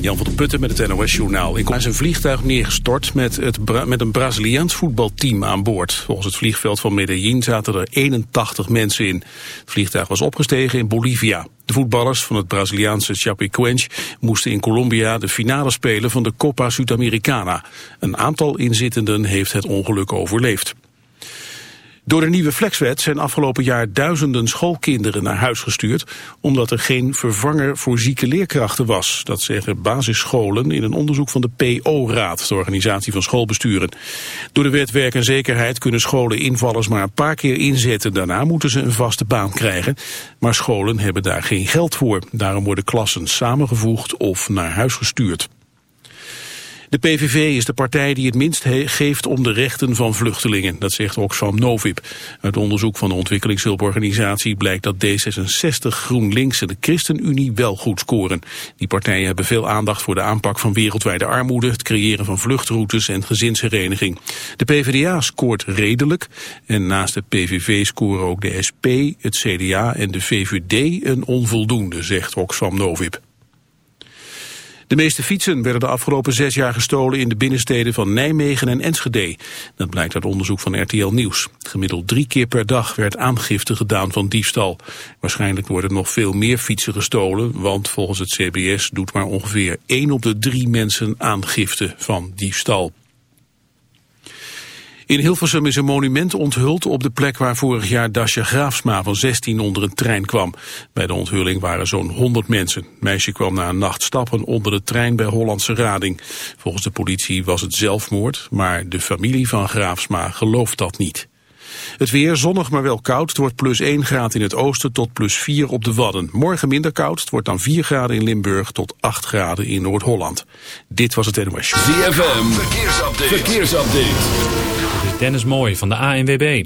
Jan van der Putten met het NOS-journaal. In is een vliegtuig neergestort met, het met een Braziliaans voetbalteam aan boord. Volgens het vliegveld van Medellin zaten er 81 mensen in. Het vliegtuig was opgestegen in Bolivia. De voetballers van het Braziliaanse Chapecoense moesten in Colombia de finale spelen van de Copa Sudamericana. Een aantal inzittenden heeft het ongeluk overleefd. Door de nieuwe flexwet zijn afgelopen jaar duizenden schoolkinderen naar huis gestuurd, omdat er geen vervanger voor zieke leerkrachten was. Dat zeggen basisscholen in een onderzoek van de PO-raad, de organisatie van schoolbesturen. Door de wet werk en zekerheid kunnen scholen invallers maar een paar keer inzetten. Daarna moeten ze een vaste baan krijgen. Maar scholen hebben daar geen geld voor. Daarom worden klassen samengevoegd of naar huis gestuurd. De PVV is de partij die het minst geeft om de rechten van vluchtelingen. Dat zegt Oxfam Novib. Uit onderzoek van de ontwikkelingshulporganisatie blijkt dat D66, GroenLinks en de ChristenUnie wel goed scoren. Die partijen hebben veel aandacht voor de aanpak van wereldwijde armoede, het creëren van vluchtroutes en gezinshereniging. De PvdA scoort redelijk en naast de PVV scoren ook de SP, het CDA en de VVD een onvoldoende, zegt Oxfam Novib. De meeste fietsen werden de afgelopen zes jaar gestolen in de binnensteden van Nijmegen en Enschede. Dat blijkt uit onderzoek van RTL Nieuws. Gemiddeld drie keer per dag werd aangifte gedaan van diefstal. Waarschijnlijk worden nog veel meer fietsen gestolen, want volgens het CBS doet maar ongeveer één op de drie mensen aangifte van diefstal. In Hilversum is een monument onthuld op de plek waar vorig jaar Dasja Graafsma van 16 onder een trein kwam. Bij de onthulling waren zo'n 100 mensen. Meisje kwam na een nacht stappen onder de trein bij Hollandse Rading. Volgens de politie was het zelfmoord, maar de familie van Graafsma gelooft dat niet. Het weer zonnig maar wel koud. Het wordt plus 1 graad in het oosten tot plus 4 op de Wadden. Morgen minder koud. Het wordt dan 4 graden in Limburg tot 8 graden in Noord-Holland. Dit was het NOS. ZFM, verkeersupdate. verkeersupdate. Dennis Mooi van de ANWB.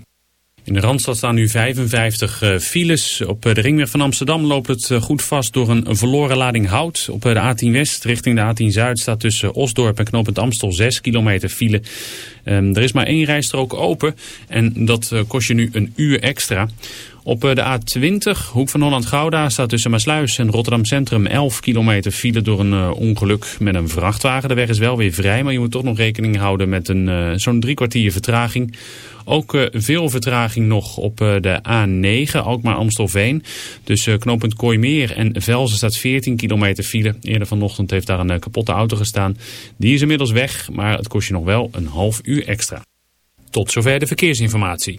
In de Randstad staan nu 55 uh, eh, files. Op uh, de ringweg van Amsterdam loopt het uh, goed vast door een verloren lading hout. Op de A10 West richting de A10 Zuid staat tussen Osdorp en Knoopend Amstel 6 kilometer file. Um, er is maar één rijstrook open en dat kost je nu een uur extra. Op de A20, hoek van Holland-Gouda, staat tussen Maasluis en Rotterdam Centrum 11 kilometer file door een uh, ongeluk met een vrachtwagen. De weg is wel weer vrij, maar je moet toch nog rekening houden met een uh, zo'n drie kwartier vertraging. Ook veel vertraging nog op de A9, Alkmaar-Amstelveen. Dus knooppunt Kooimeer en Velzen staat 14 kilometer file. Eerder vanochtend heeft daar een kapotte auto gestaan. Die is inmiddels weg, maar het kost je nog wel een half uur extra. Tot zover de verkeersinformatie.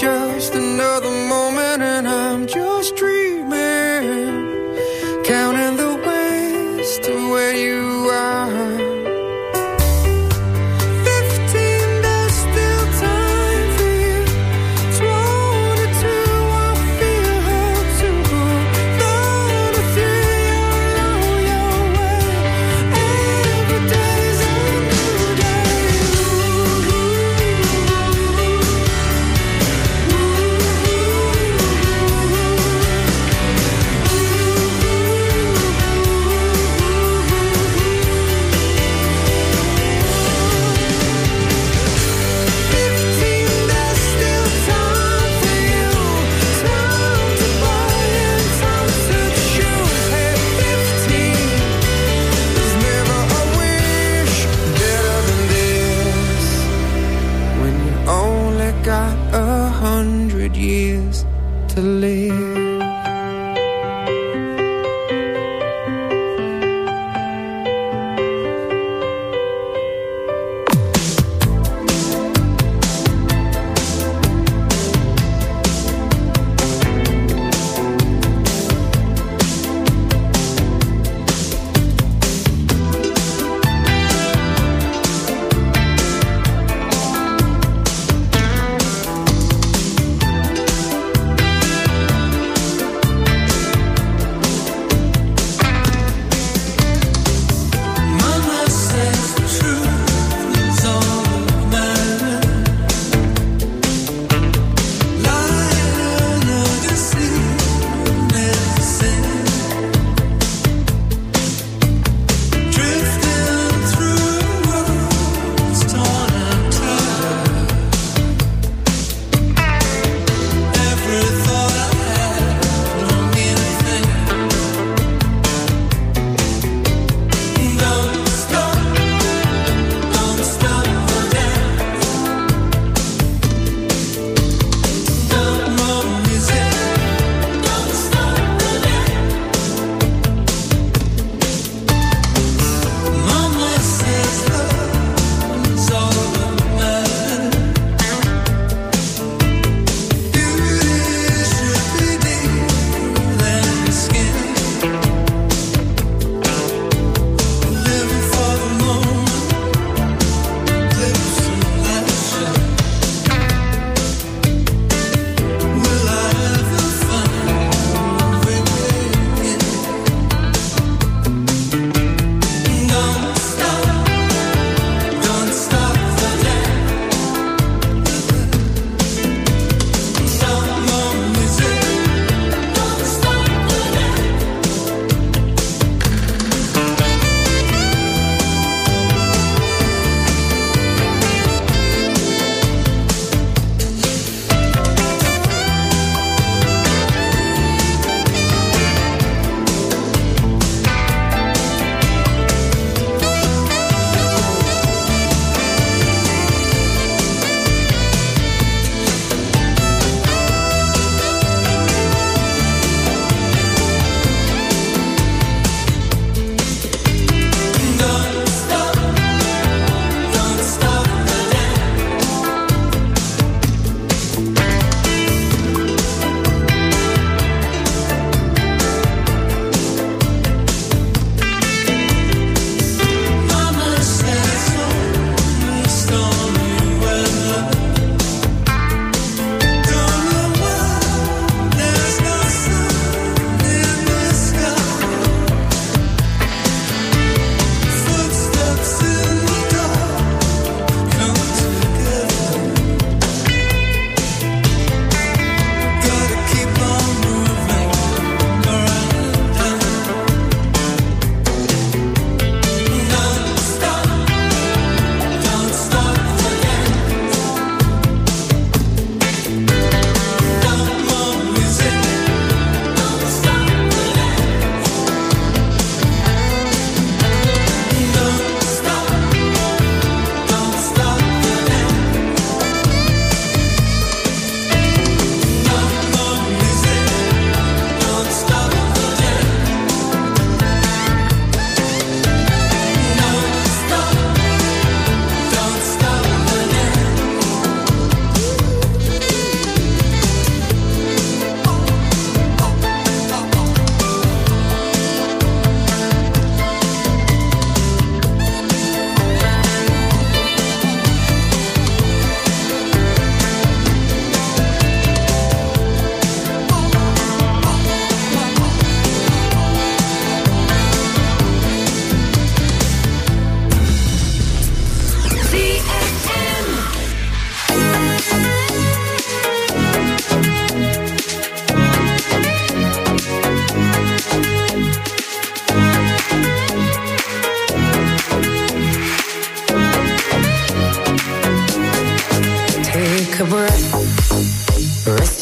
just another moment.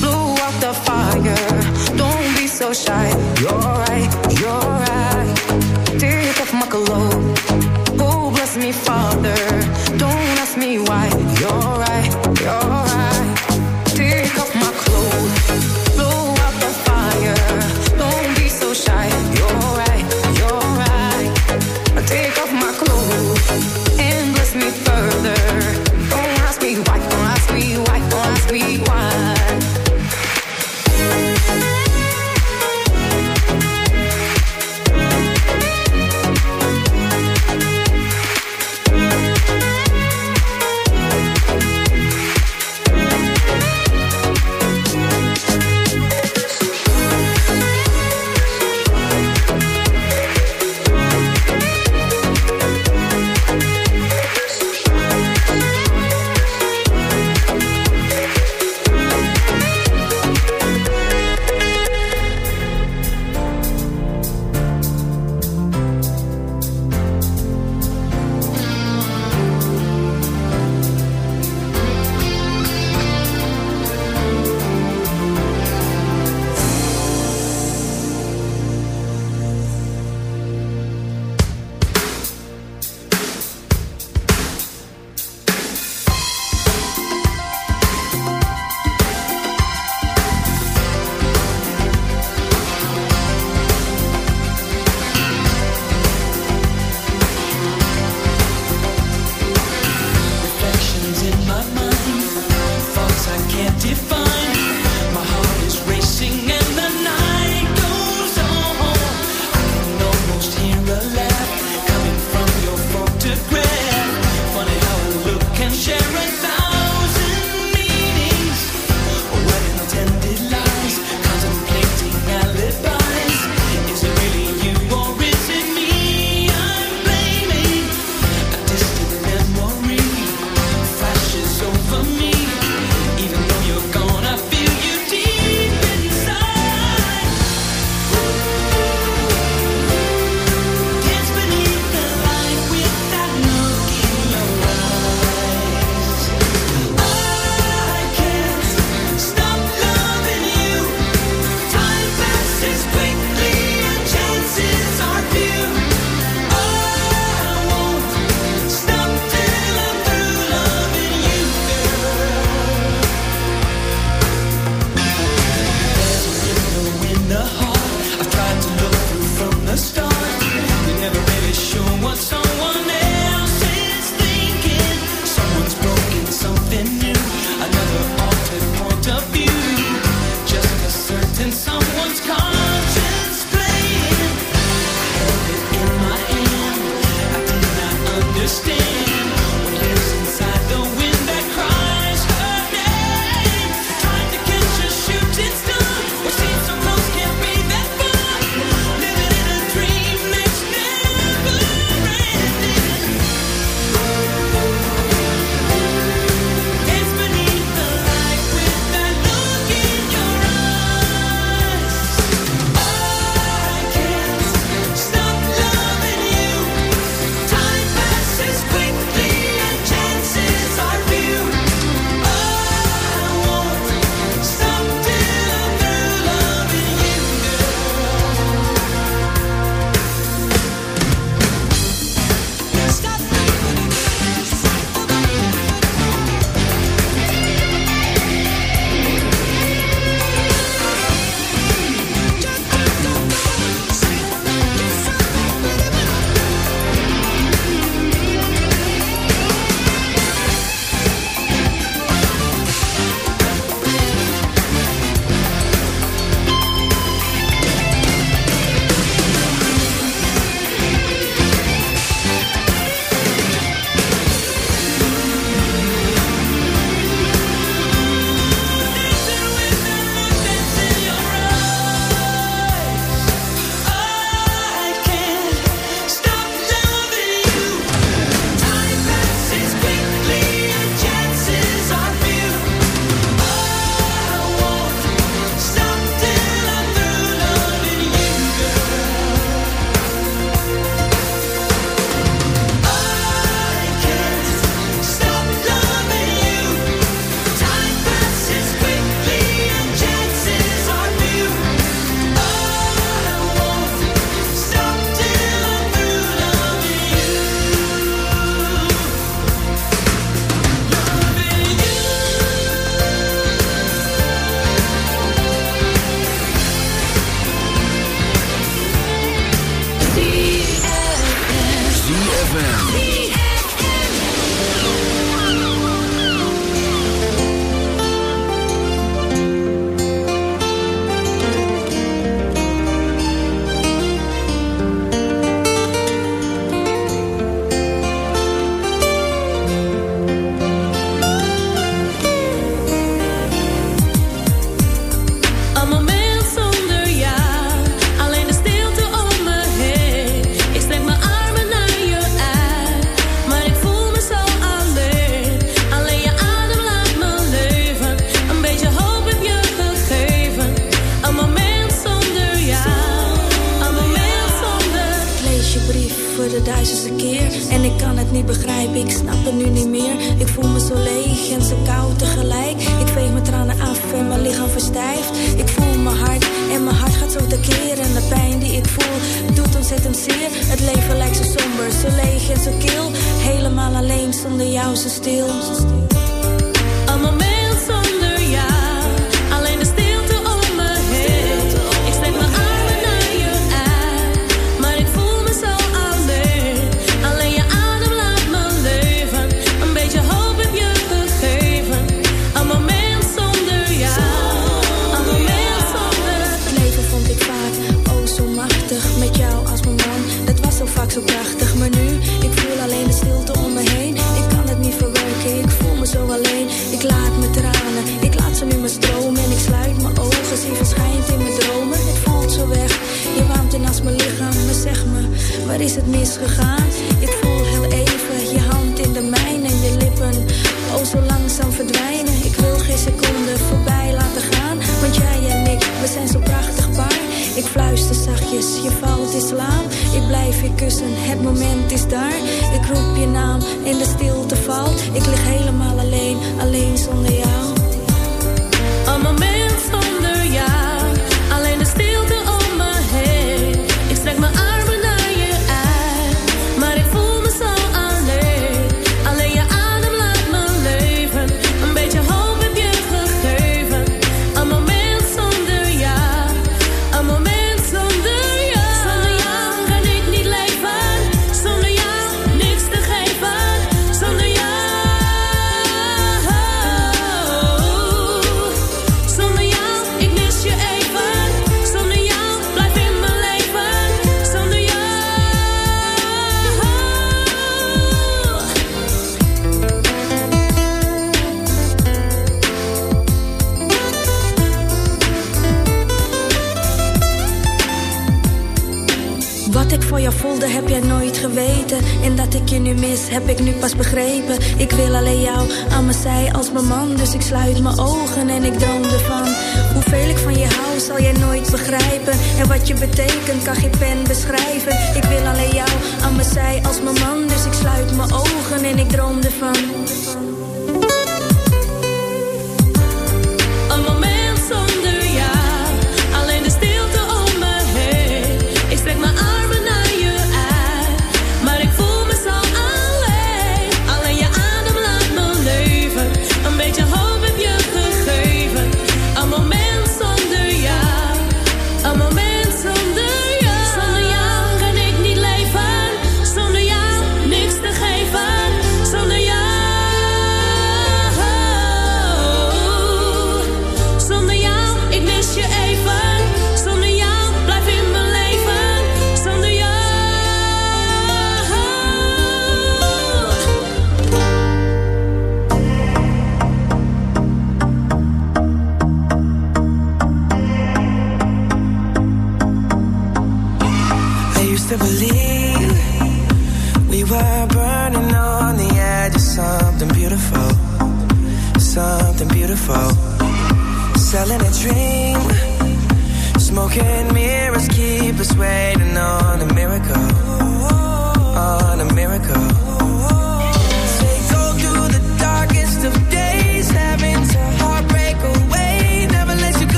blow out the fire. Don't be so shy. You're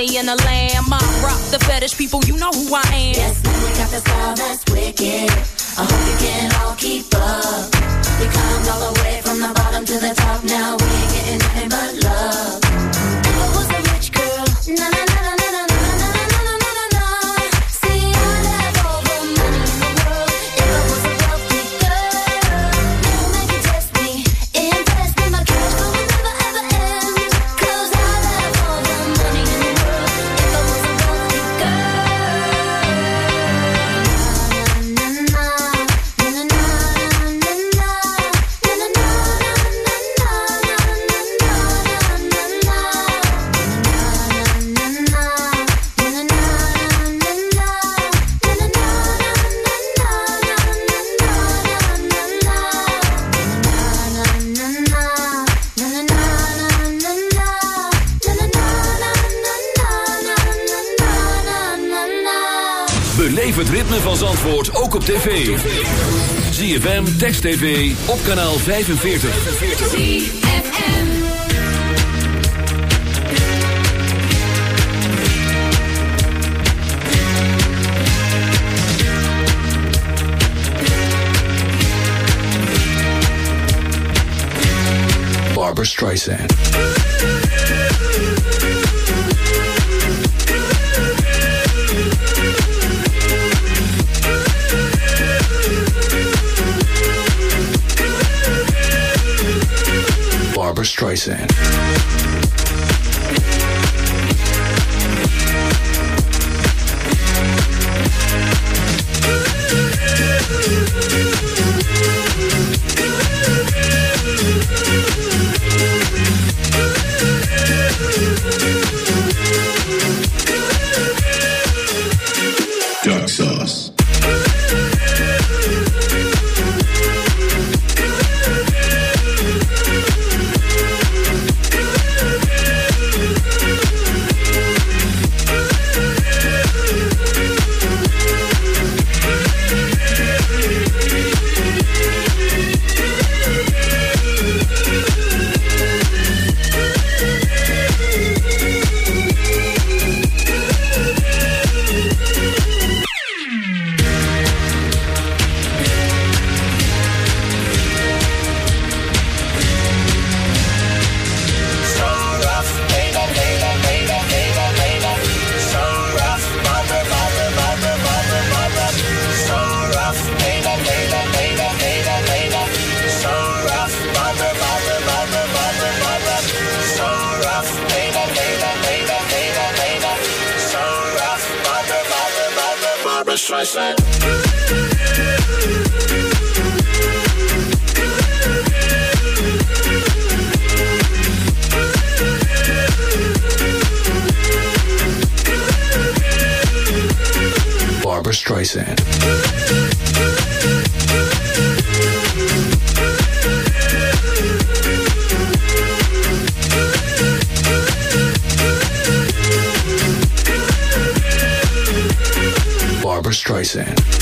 Johnny and a lamb. I rock the fetish people, you know who I am. Yes, man, we got the style that's Race TV op kanaal 45. 45. Barbara Streisand. Streisand. saying? Barbara Streisand.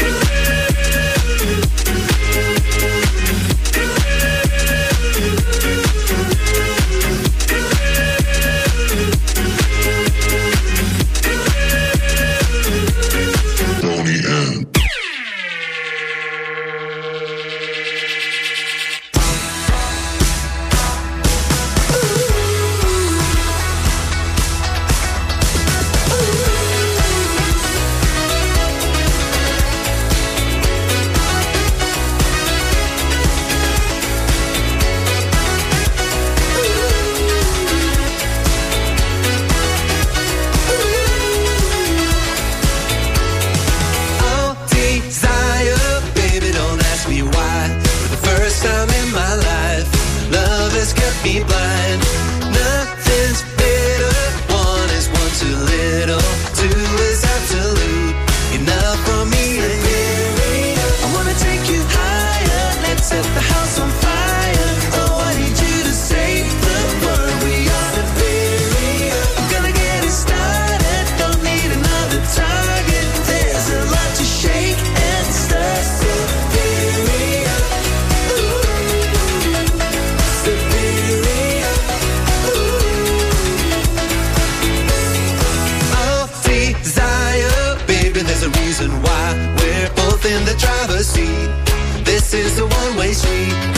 reason why we're both in the driver's seat. This is a one-way street.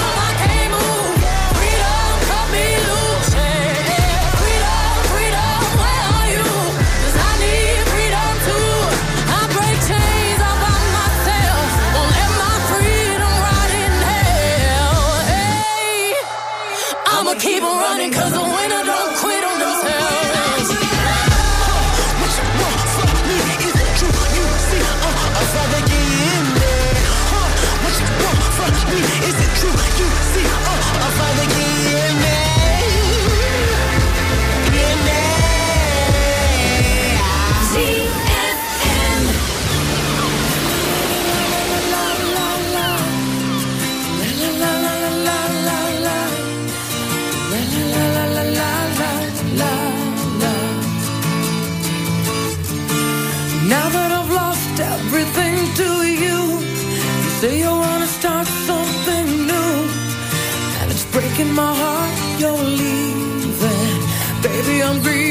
my heart you're leaving. Baby, I'm grieving,